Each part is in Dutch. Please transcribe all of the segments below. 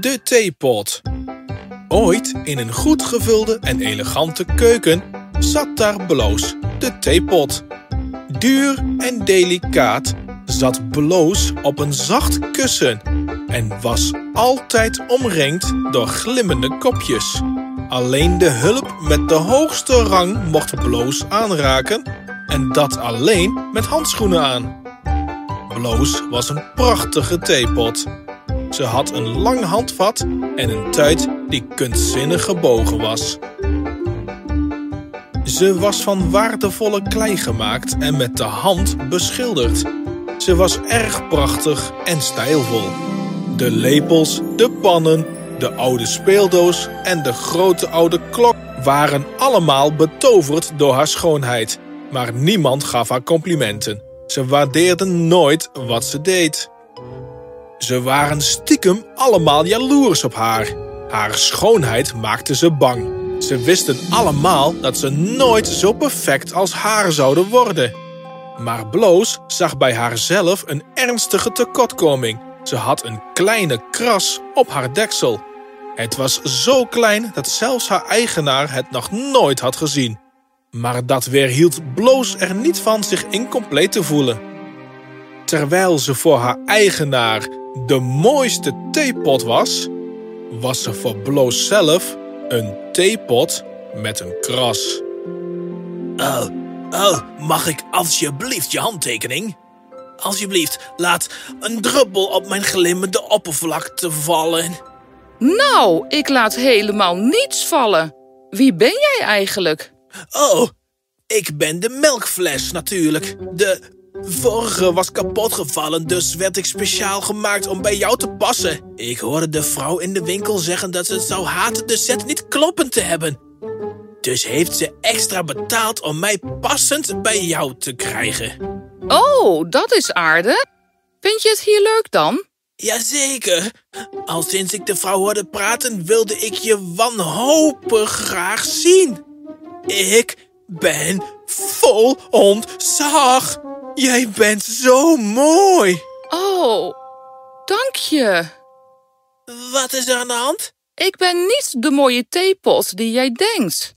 De theepot. Ooit in een goed gevulde en elegante keuken zat daar Bloos, de theepot. Duur en delicaat zat Bloos op een zacht kussen en was altijd omringd door glimmende kopjes. Alleen de hulp met de hoogste rang mocht Bloos aanraken en dat alleen met handschoenen aan. Bloos was een prachtige theepot. Ze had een lang handvat en een tuit die kunstzinnig gebogen was. Ze was van waardevolle klei gemaakt en met de hand beschilderd. Ze was erg prachtig en stijlvol. De lepels, de pannen, de oude speeldoos en de grote oude klok waren allemaal betoverd door haar schoonheid. Maar niemand gaf haar complimenten. Ze waardeerden nooit wat ze deed. Ze waren stiekem allemaal jaloers op haar. Haar schoonheid maakte ze bang. Ze wisten allemaal dat ze nooit zo perfect als haar zouden worden. Maar Bloos zag bij haarzelf een ernstige tekortkoming. Ze had een kleine kras op haar deksel. Het was zo klein dat zelfs haar eigenaar het nog nooit had gezien. Maar dat weerhield Bloos er niet van zich incompleet te voelen. Terwijl ze voor haar eigenaar de mooiste theepot was, was ze voor Bloos zelf een theepot met een kras. Oh, oh, mag ik alsjeblieft je handtekening? Alsjeblieft, laat een druppel op mijn glimmende oppervlakte vallen. Nou, ik laat helemaal niets vallen. Wie ben jij eigenlijk? Oh, ik ben de melkfles natuurlijk. De vorige was kapot gevallen, dus werd ik speciaal gemaakt om bij jou te passen. Ik hoorde de vrouw in de winkel zeggen dat ze het zou haten de set niet kloppend te hebben. Dus heeft ze extra betaald om mij passend bij jou te krijgen. Oh, dat is aardig. Vind je het hier leuk dan? Jazeker. Al sinds ik de vrouw hoorde praten, wilde ik je wanhopig graag zien. Ik ben vol ontzag. Jij bent zo mooi. Oh, dank je. Wat is er aan de hand? Ik ben niet de mooie theepot die jij denkt.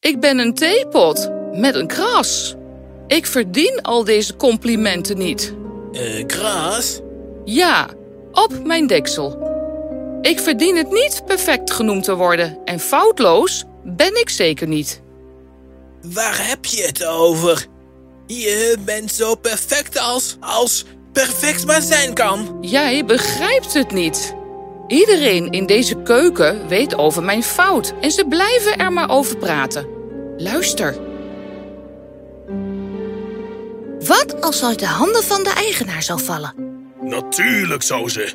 Ik ben een theepot met een kras. Ik verdien al deze complimenten niet. Eh, kras? Ja, op mijn deksel. Ik verdien het niet perfect genoemd te worden en foutloos ben ik zeker niet. Waar heb je het over? Je bent zo perfect als, als perfect maar zijn kan. Jij begrijpt het niet. Iedereen in deze keuken weet over mijn fout en ze blijven er maar over praten. Luister. Wat als ze uit de handen van de eigenaar zou vallen? Natuurlijk zou ze.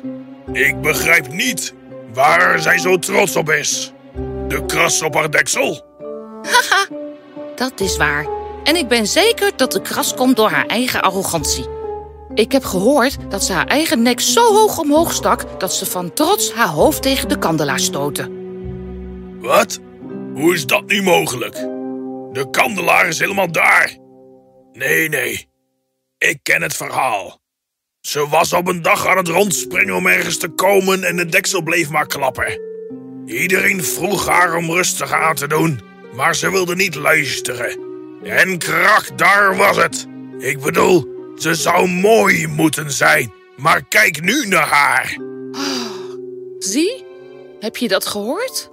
Ik begrijp niet waar zij zo trots op is. De kras op haar deksel? Haha, dat is waar. En ik ben zeker dat de kras komt door haar eigen arrogantie. Ik heb gehoord dat ze haar eigen nek zo hoog omhoog stak dat ze van trots haar hoofd tegen de kandelaar stootte. Wat? Hoe is dat nu mogelijk? De kandelaar is helemaal daar. Nee, nee. Ik ken het verhaal. Ze was op een dag aan het rondspringen om ergens te komen en de deksel bleef maar klappen. Iedereen vroeg haar om rustig aan te doen, maar ze wilde niet luisteren. En krak, daar was het. Ik bedoel, ze zou mooi moeten zijn, maar kijk nu naar haar. Zie? Heb je dat gehoord?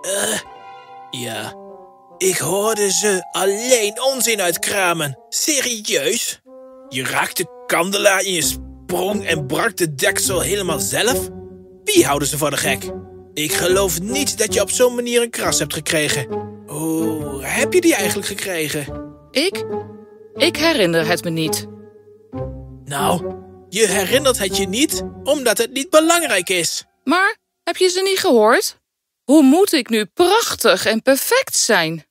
Eh, ja. Ik hoorde ze alleen onzin uitkramen. Serieus? Je raakte kandelaar in je sprong en brak de deksel helemaal zelf? Wie houden ze voor de gek? Ik geloof niet dat je op zo'n manier een kras hebt gekregen. Hoe heb je die eigenlijk gekregen? Ik? Ik herinner het me niet. Nou, je herinnert het je niet omdat het niet belangrijk is. Maar heb je ze niet gehoord? Hoe moet ik nu prachtig en perfect zijn?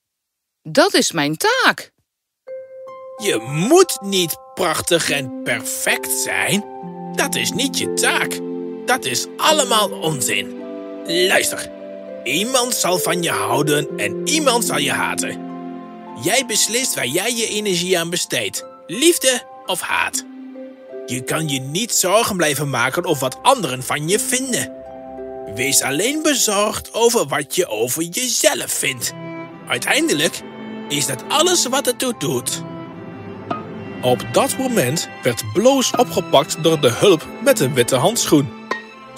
Dat is mijn taak. Je moet niet prachtig en perfect zijn. Dat is niet je taak. Dat is allemaal onzin. Luister. Iemand zal van je houden en iemand zal je haten. Jij beslist waar jij je energie aan besteedt. Liefde of haat. Je kan je niet zorgen blijven maken over wat anderen van je vinden. Wees alleen bezorgd over wat je over jezelf vindt. Uiteindelijk is dat alles wat het toe doet. Op dat moment werd Bloos opgepakt door de hulp met de witte handschoen.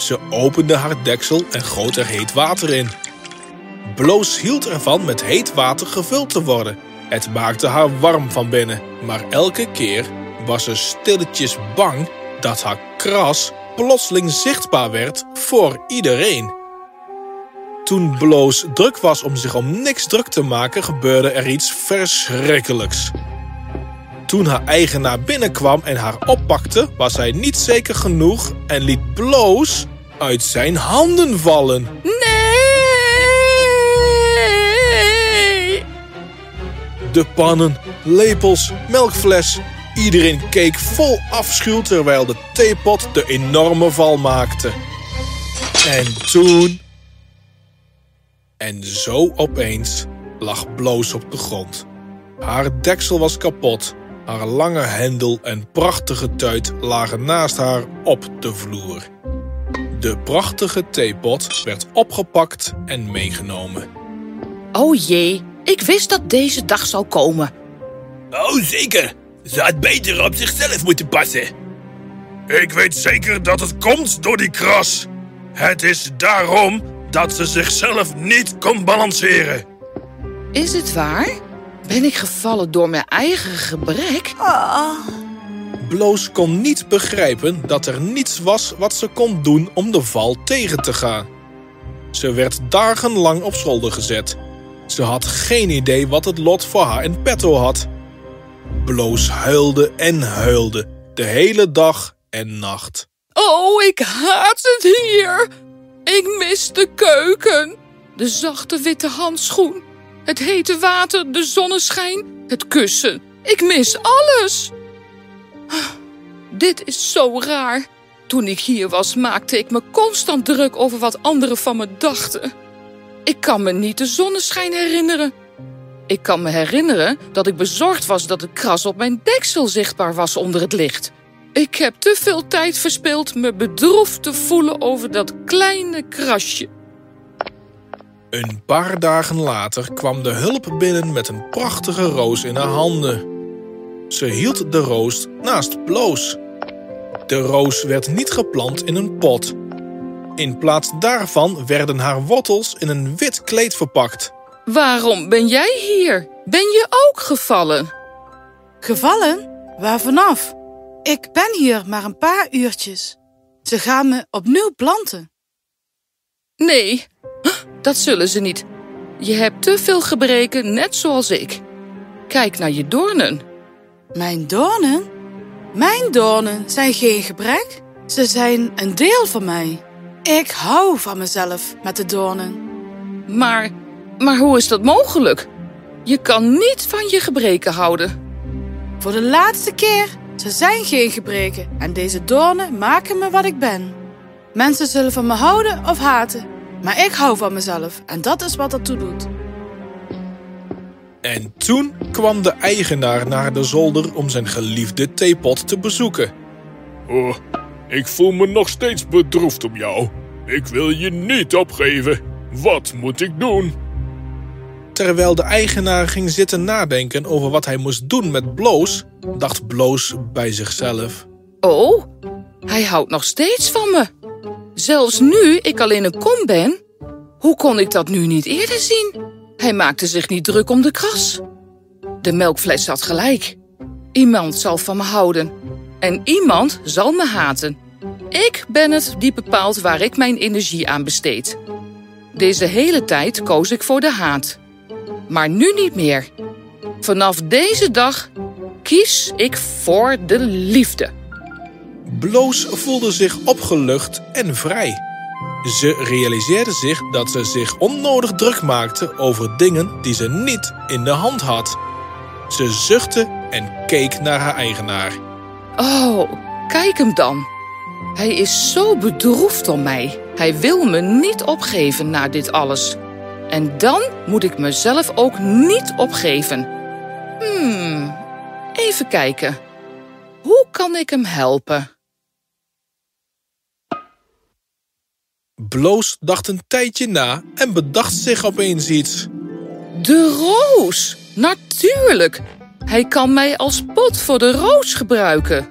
Ze opende haar deksel en goot er heet water in. Bloos hield ervan met heet water gevuld te worden. Het maakte haar warm van binnen, maar elke keer was ze stilletjes bang dat haar kras plotseling zichtbaar werd voor iedereen. Toen Bloos druk was om zich om niks druk te maken, gebeurde er iets verschrikkelijks. Toen haar eigenaar binnenkwam en haar oppakte, was hij niet zeker genoeg en liet Bloos uit zijn handen vallen. Nee! De pannen, lepels, melkfles. Iedereen keek vol afschuw terwijl de theepot de enorme val maakte. En toen... En zo opeens lag Bloos op de grond. Haar deksel was kapot. Haar lange hendel en prachtige tuit lagen naast haar op de vloer. De prachtige theepot werd opgepakt en meegenomen. Oh jee, ik wist dat deze dag zou komen. Oh, zeker. Ze had beter op zichzelf moeten passen. Ik weet zeker dat het komt door die kras. Het is daarom dat ze zichzelf niet kon balanceren. Is het waar? Ben ik gevallen door mijn eigen gebrek? Bloos kon niet begrijpen dat er niets was wat ze kon doen om de val tegen te gaan. Ze werd dagenlang op zolder gezet. Ze had geen idee wat het lot voor haar in petto had. Bloos huilde en huilde, de hele dag en nacht. Oh, ik haat het hier. Ik mis de keuken. De zachte witte handschoen. Het hete water, de zonneschijn, het kussen. Ik mis alles. Dit is zo raar. Toen ik hier was, maakte ik me constant druk over wat anderen van me dachten. Ik kan me niet de zonneschijn herinneren. Ik kan me herinneren dat ik bezorgd was dat de kras op mijn deksel zichtbaar was onder het licht. Ik heb te veel tijd verspild me bedroefd te voelen over dat kleine krasje. Een paar dagen later kwam de hulp binnen met een prachtige roos in haar handen. Ze hield de roos naast Bloos. De roos werd niet geplant in een pot. In plaats daarvan werden haar wortels in een wit kleed verpakt. Waarom ben jij hier? Ben je ook gevallen? Gevallen? Waar vanaf? Ik ben hier maar een paar uurtjes. Ze gaan me opnieuw planten. Nee, dat zullen ze niet. Je hebt te veel gebreken, net zoals ik. Kijk naar je doornen. Mijn doornen? Mijn doornen zijn geen gebrek. Ze zijn een deel van mij. Ik hou van mezelf met de doornen. Maar, maar hoe is dat mogelijk? Je kan niet van je gebreken houden. Voor de laatste keer, ze zijn geen gebreken en deze doornen maken me wat ik ben. Mensen zullen van me houden of haten, maar ik hou van mezelf en dat is wat ertoe doet. En toen kwam de eigenaar naar de zolder om zijn geliefde theepot te bezoeken. Oh, ik voel me nog steeds bedroefd om jou. Ik wil je niet opgeven. Wat moet ik doen? Terwijl de eigenaar ging zitten nadenken over wat hij moest doen met Bloos, dacht Bloos bij zichzelf. Oh, hij houdt nog steeds van me. Zelfs nu ik alleen een kom ben. Hoe kon ik dat nu niet eerder zien? Hij maakte zich niet druk om de kras. De melkfles had gelijk. Iemand zal van me houden. En iemand zal me haten. Ik ben het die bepaalt waar ik mijn energie aan besteed. Deze hele tijd koos ik voor de haat. Maar nu niet meer. Vanaf deze dag kies ik voor de liefde. Bloos voelde zich opgelucht en vrij. Ze realiseerde zich dat ze zich onnodig druk maakte over dingen die ze niet in de hand had. Ze zuchtte en keek naar haar eigenaar. Oh, kijk hem dan. Hij is zo bedroefd om mij. Hij wil me niet opgeven na dit alles. En dan moet ik mezelf ook niet opgeven. Hmm, even kijken. Hoe kan ik hem helpen? Bloos dacht een tijdje na en bedacht zich opeens iets. De roos! Natuurlijk! Hij kan mij als pot voor de roos gebruiken.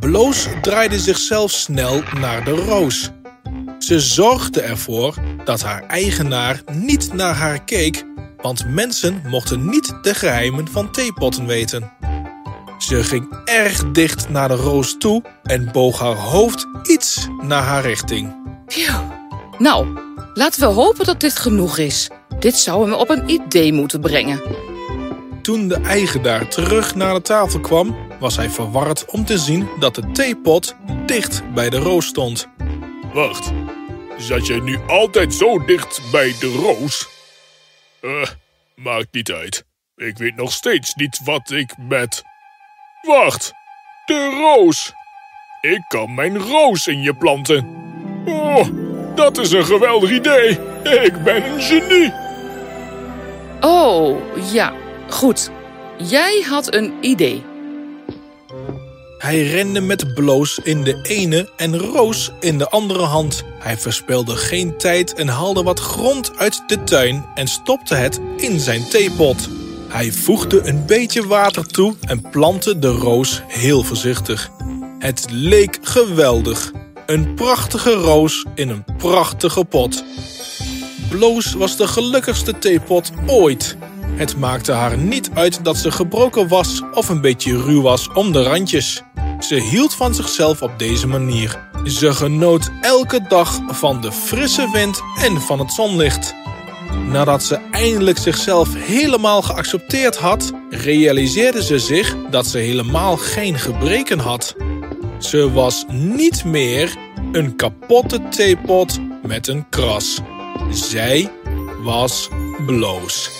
Bloos draaide zichzelf snel naar de roos. Ze zorgde ervoor dat haar eigenaar niet naar haar keek, want mensen mochten niet de geheimen van theepotten weten. Ze ging erg dicht naar de roos toe en boog haar hoofd iets naar haar richting. Phew. Nou, laten we hopen dat dit genoeg is. Dit zou hem op een idee moeten brengen. Toen de eigenaar terug naar de tafel kwam, was hij verward om te zien dat de theepot dicht bij de roos stond. Wacht, zat jij nu altijd zo dicht bij de roos? Eh, maakt niet uit. Ik weet nog steeds niet wat ik met... Wacht, de roos. Ik kan mijn roos in je planten. Oh, dat is een geweldig idee. Ik ben een genie. Oh, ja, goed. Jij had een idee. Hij rende met Bloos in de ene en Roos in de andere hand. Hij verspilde geen tijd en haalde wat grond uit de tuin en stopte het in zijn theepot. Hij voegde een beetje water toe en plantte de roos heel voorzichtig. Het leek geweldig. Een prachtige roos in een prachtige pot. Bloos was de gelukkigste theepot ooit. Het maakte haar niet uit dat ze gebroken was of een beetje ruw was om de randjes. Ze hield van zichzelf op deze manier. Ze genoot elke dag van de frisse wind en van het zonlicht. Nadat ze eindelijk zichzelf helemaal geaccepteerd had, realiseerde ze zich dat ze helemaal geen gebreken had. Ze was niet meer een kapotte theepot met een kras. Zij was bloos.